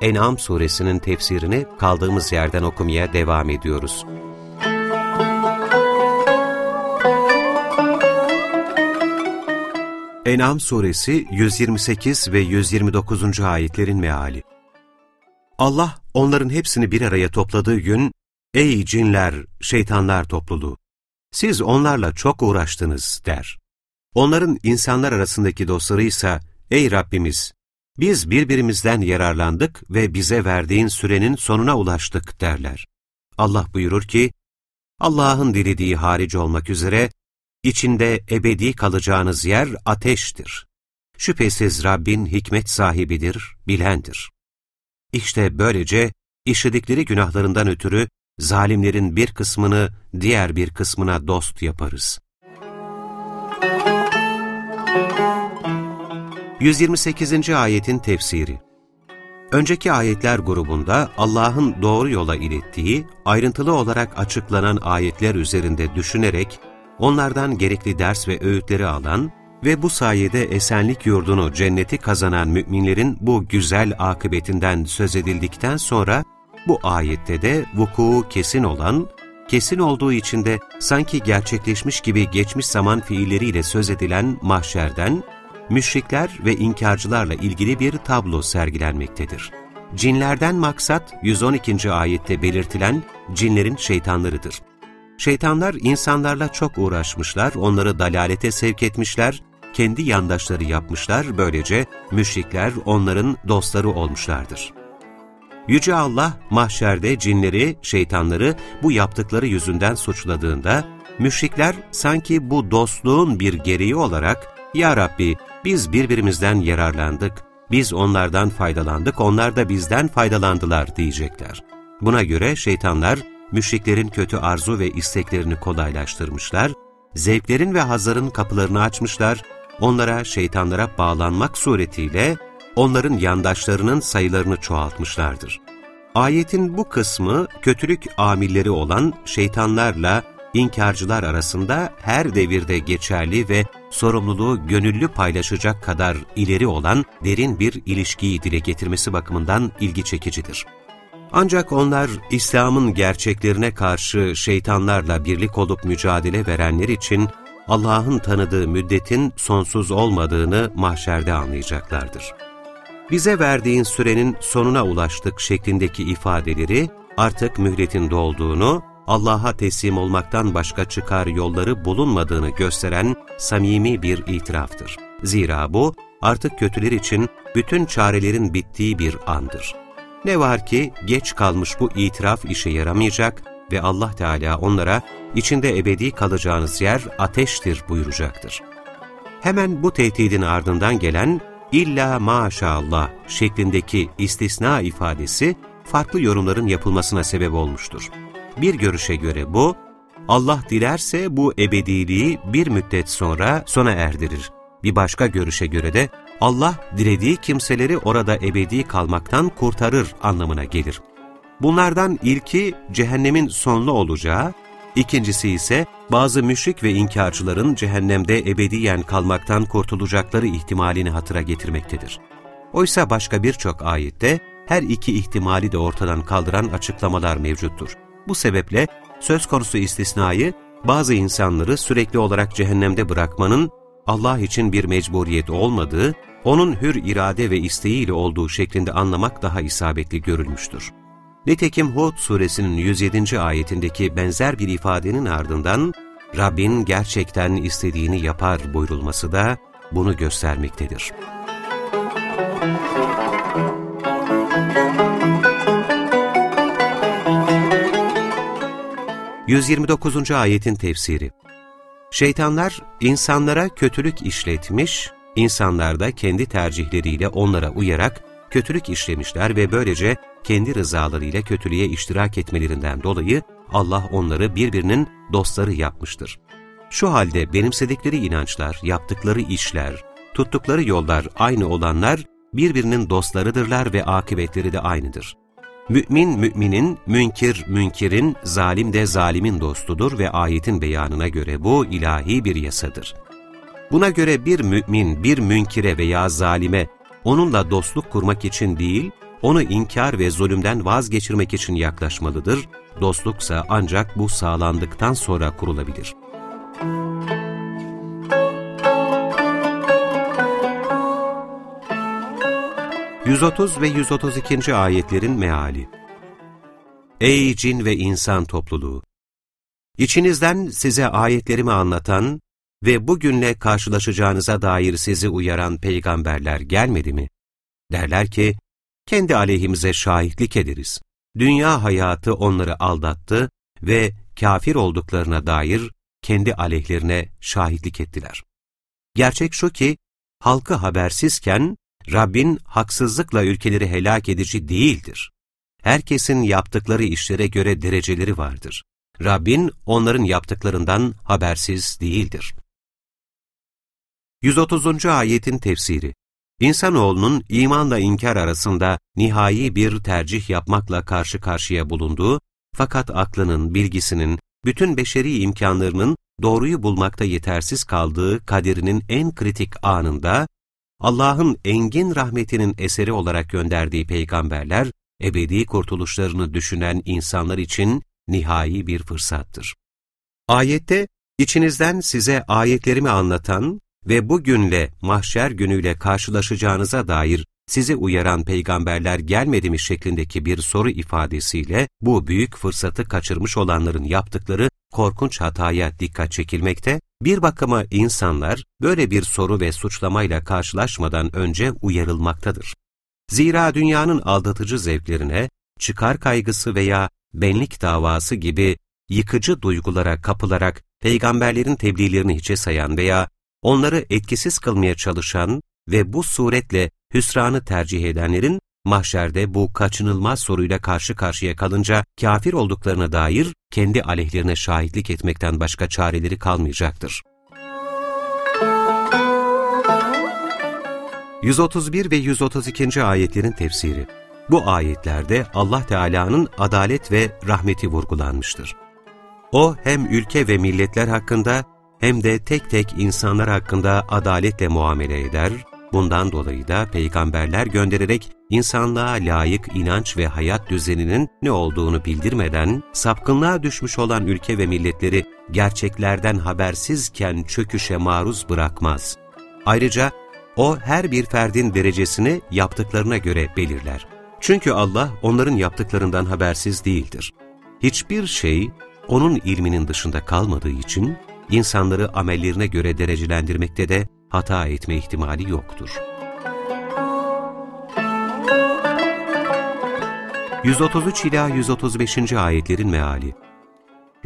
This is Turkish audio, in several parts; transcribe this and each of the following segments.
En'am suresinin tefsirini kaldığımız yerden okumaya devam ediyoruz. En'am suresi 128 ve 129. ayetlerin meali. Allah onların hepsini bir araya topladığı gün, Ey cinler, şeytanlar topluluğu! Siz onlarla çok uğraştınız der. Onların insanlar arasındaki dostları ise, Ey Rabbimiz! Biz birbirimizden yararlandık ve bize verdiğin sürenin sonuna ulaştık derler. Allah buyurur ki, Allah'ın dilediği hariç olmak üzere, içinde ebedi kalacağınız yer ateştir. Şüphesiz Rabbin hikmet sahibidir, bilendir. İşte böylece işledikleri günahlarından ötürü zalimlerin bir kısmını diğer bir kısmına dost yaparız. 128. ayetin tefsiri Önceki ayetler grubunda Allah'ın doğru yola ilettiği, ayrıntılı olarak açıklanan ayetler üzerinde düşünerek, onlardan gerekli ders ve öğütleri alan ve bu sayede esenlik yurdunu, cenneti kazanan müminlerin bu güzel akıbetinden söz edildikten sonra, bu ayette de vuku kesin olan, kesin olduğu için de sanki gerçekleşmiş gibi geçmiş zaman fiilleriyle söz edilen mahşerden, müşrikler ve inkarcılarla ilgili bir tablo sergilenmektedir. Cinlerden maksat 112. ayette belirtilen cinlerin şeytanlarıdır. Şeytanlar insanlarla çok uğraşmışlar, onları dalalete sevk etmişler, kendi yandaşları yapmışlar, böylece müşrikler onların dostları olmuşlardır. Yüce Allah mahşerde cinleri, şeytanları bu yaptıkları yüzünden suçladığında, müşrikler sanki bu dostluğun bir gereği olarak, Ya Rabbi biz birbirimizden yararlandık, biz onlardan faydalandık, onlar da bizden faydalandılar diyecekler. Buna göre şeytanlar, müşriklerin kötü arzu ve isteklerini kolaylaştırmışlar, zevklerin ve hazların kapılarını açmışlar, onlara şeytanlara bağlanmak suretiyle onların yandaşlarının sayılarını çoğaltmışlardır. Ayetin bu kısmı kötülük amilleri olan şeytanlarla inkarcılar arasında her devirde geçerli ve sorumluluğu gönüllü paylaşacak kadar ileri olan derin bir ilişkiyi dile getirmesi bakımından ilgi çekicidir. Ancak onlar İslam'ın gerçeklerine karşı şeytanlarla birlik olup mücadele verenler için Allah'ın tanıdığı müddetin sonsuz olmadığını mahşerde anlayacaklardır. Bize verdiğin sürenin sonuna ulaştık şeklindeki ifadeleri artık mühletin dolduğunu, Allah'a teslim olmaktan başka çıkar yolları bulunmadığını gösteren samimi bir itiraftır. Zira bu artık kötüler için bütün çarelerin bittiği bir andır. Ne var ki geç kalmış bu itiraf işe yaramayacak ve Allah Teala onlara içinde ebedi kalacağınız yer ateştir buyuracaktır. Hemen bu tehdidin ardından gelen illa maşallah şeklindeki istisna ifadesi farklı yorumların yapılmasına sebep olmuştur. Bir görüşe göre bu, Allah dilerse bu ebediliği bir müddet sonra sona erdirir. Bir başka görüşe göre de Allah dilediği kimseleri orada ebedi kalmaktan kurtarır anlamına gelir. Bunlardan ilki cehennemin sonlu olacağı, ikincisi ise bazı müşrik ve inkarcıların cehennemde ebediyen kalmaktan kurtulacakları ihtimalini hatıra getirmektedir. Oysa başka birçok ayette her iki ihtimali de ortadan kaldıran açıklamalar mevcuttur. Bu sebeple söz konusu istisnayı bazı insanları sürekli olarak cehennemde bırakmanın Allah için bir mecburiyet olmadığı, onun hür irade ve isteğiyle olduğu şeklinde anlamak daha isabetli görülmüştür. Nitekim Hud suresinin 107. ayetindeki benzer bir ifadenin ardından Rabbin gerçekten istediğini yapar buyurulması da bunu göstermektedir. 129. ayetin tefsiri Şeytanlar insanlara kötülük işletmiş, insanlar da kendi tercihleriyle onlara uyarak kötülük işlemişler ve böylece kendi rızalarıyla kötülüğe iştirak etmelerinden dolayı Allah onları birbirinin dostları yapmıştır. Şu halde benimsedikleri inançlar, yaptıkları işler, tuttukları yollar aynı olanlar birbirinin dostlarıdırlar ve akıbetleri de aynıdır. Mü'min müminin, münkir münkirin, zalim de zalimin dostudur ve ayetin beyanına göre bu ilahi bir yasadır. Buna göre bir mümin bir münkire veya zalime onunla dostluk kurmak için değil, onu inkar ve zulümden vazgeçirmek için yaklaşmalıdır. Dostluksa ancak bu sağlandıktan sonra kurulabilir. 130 ve 132. ayetlerin meali Ey cin ve insan topluluğu! İçinizden size ayetlerimi anlatan ve bugünle karşılaşacağınıza dair sizi uyaran peygamberler gelmedi mi? Derler ki, kendi aleyhimize şahitlik ederiz. Dünya hayatı onları aldattı ve kafir olduklarına dair kendi aleyhlerine şahitlik ettiler. Gerçek şu ki, halkı habersizken Rabbin haksızlıkla ülkeleri helak edici değildir. Herkesin yaptıkları işlere göre dereceleri vardır. Rabbin onların yaptıklarından habersiz değildir. 130. ayetin tefsiri İnsanoğlunun imanla inkar arasında nihai bir tercih yapmakla karşı karşıya bulunduğu, fakat aklının, bilgisinin, bütün beşeri imkanlarının doğruyu bulmakta yetersiz kaldığı kaderinin en kritik anında, Allah'ın engin rahmetinin eseri olarak gönderdiği peygamberler, ebedi kurtuluşlarını düşünen insanlar için nihai bir fırsattır. Ayette, içinizden size ayetlerimi anlatan ve bugünle mahşer günüyle karşılaşacağınıza dair sizi uyaran peygamberler gelmedi mi şeklindeki bir soru ifadesiyle bu büyük fırsatı kaçırmış olanların yaptıkları korkunç hataya dikkat çekilmekte, bir bakıma insanlar böyle bir soru ve suçlamayla karşılaşmadan önce uyarılmaktadır. Zira dünyanın aldatıcı zevklerine, çıkar kaygısı veya benlik davası gibi yıkıcı duygulara kapılarak peygamberlerin tebliğlerini hiçe sayan veya onları etkisiz kılmaya çalışan ve bu suretle hüsranı tercih edenlerin mahşerde bu kaçınılmaz soruyla karşı karşıya kalınca kafir olduklarına dair kendi aleyhlerine şahitlik etmekten başka çareleri kalmayacaktır. 131 ve 132. ayetlerin tefsiri Bu ayetlerde Allah Teala'nın adalet ve rahmeti vurgulanmıştır. O hem ülke ve milletler hakkında hem de tek tek insanlar hakkında adaletle muamele eder, bundan dolayı da peygamberler göndererek insanlığa layık inanç ve hayat düzeninin ne olduğunu bildirmeden, sapkınlığa düşmüş olan ülke ve milletleri gerçeklerden habersizken çöküşe maruz bırakmaz. Ayrıca o her bir ferdin derecesini yaptıklarına göre belirler. Çünkü Allah onların yaptıklarından habersiz değildir. Hiçbir şey O'nun ilminin dışında kalmadığı için insanları amellerine göre derecelendirmekte de hata etme ihtimali yoktur. 133 ila 135. ayetlerin meali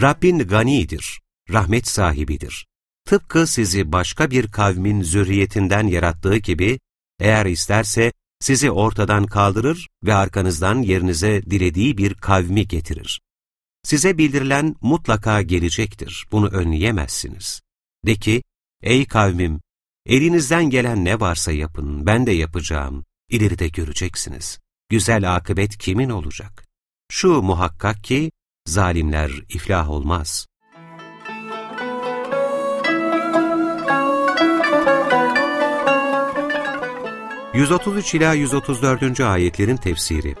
Rabbin ganidir, rahmet sahibidir. Tıpkı sizi başka bir kavmin zürriyetinden yarattığı gibi, eğer isterse sizi ortadan kaldırır ve arkanızdan yerinize dilediği bir kavmi getirir. Size bildirilen mutlaka gelecektir, bunu önleyemezsiniz. De ki, ey kavmim, elinizden gelen ne varsa yapın, ben de yapacağım, ileride göreceksiniz. Güzel akıbet kimin olacak? Şu muhakkak ki, zalimler iflah olmaz. ...133 ila 134. ayetlerin tefsiri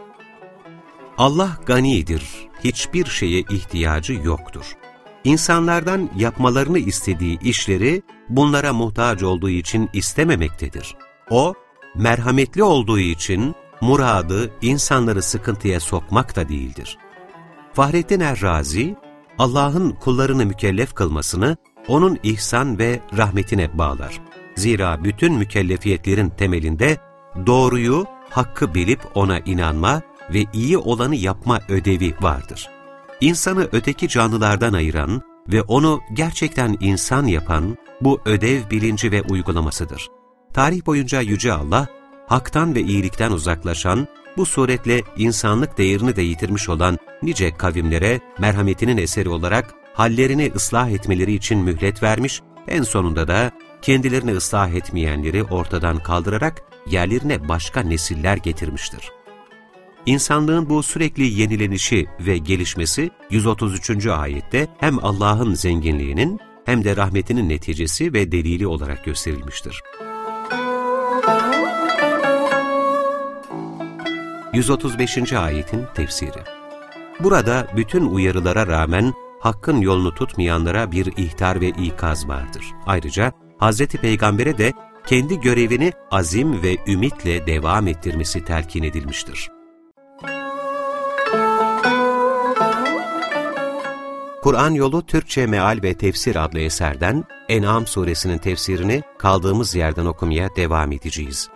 Allah ganidir, hiçbir şeye ihtiyacı yoktur. İnsanlardan yapmalarını istediği işleri bunlara muhtaç olduğu için istememektedir. O, merhametli olduğu için muradı insanları sıkıntıya sokmak da değildir. Fahrettin Errazi, Allah'ın kullarını mükellef kılmasını onun ihsan ve rahmetine bağlar. Zira bütün mükellefiyetlerin temelinde doğruyu, hakkı bilip ona inanma ve iyi olanı yapma ödevi vardır. İnsanı öteki canlılardan ayıran ve onu gerçekten insan yapan bu ödev bilinci ve uygulamasıdır. Tarih boyunca Yüce Allah, haktan ve iyilikten uzaklaşan, bu suretle insanlık değerini de yitirmiş olan nice kavimlere merhametinin eseri olarak hallerini ıslah etmeleri için mühlet vermiş, en sonunda da kendilerini ıslah etmeyenleri ortadan kaldırarak yerlerine başka nesiller getirmiştir. İnsanlığın bu sürekli yenilenişi ve gelişmesi 133. ayette hem Allah'ın zenginliğinin hem de rahmetinin neticesi ve delili olarak gösterilmiştir. 135. ayetin tefsiri Burada bütün uyarılara rağmen hakkın yolunu tutmayanlara bir ihtar ve ikaz vardır. Ayrıca Hz. Peygamber'e de kendi görevini azim ve ümitle devam ettirmesi telkin edilmiştir. Kur'an Yolu Türkçe Meal ve Tefsir adlı eserden En'am suresinin tefsirini kaldığımız yerden okumaya devam edeceğiz.